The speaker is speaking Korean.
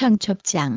청첩장.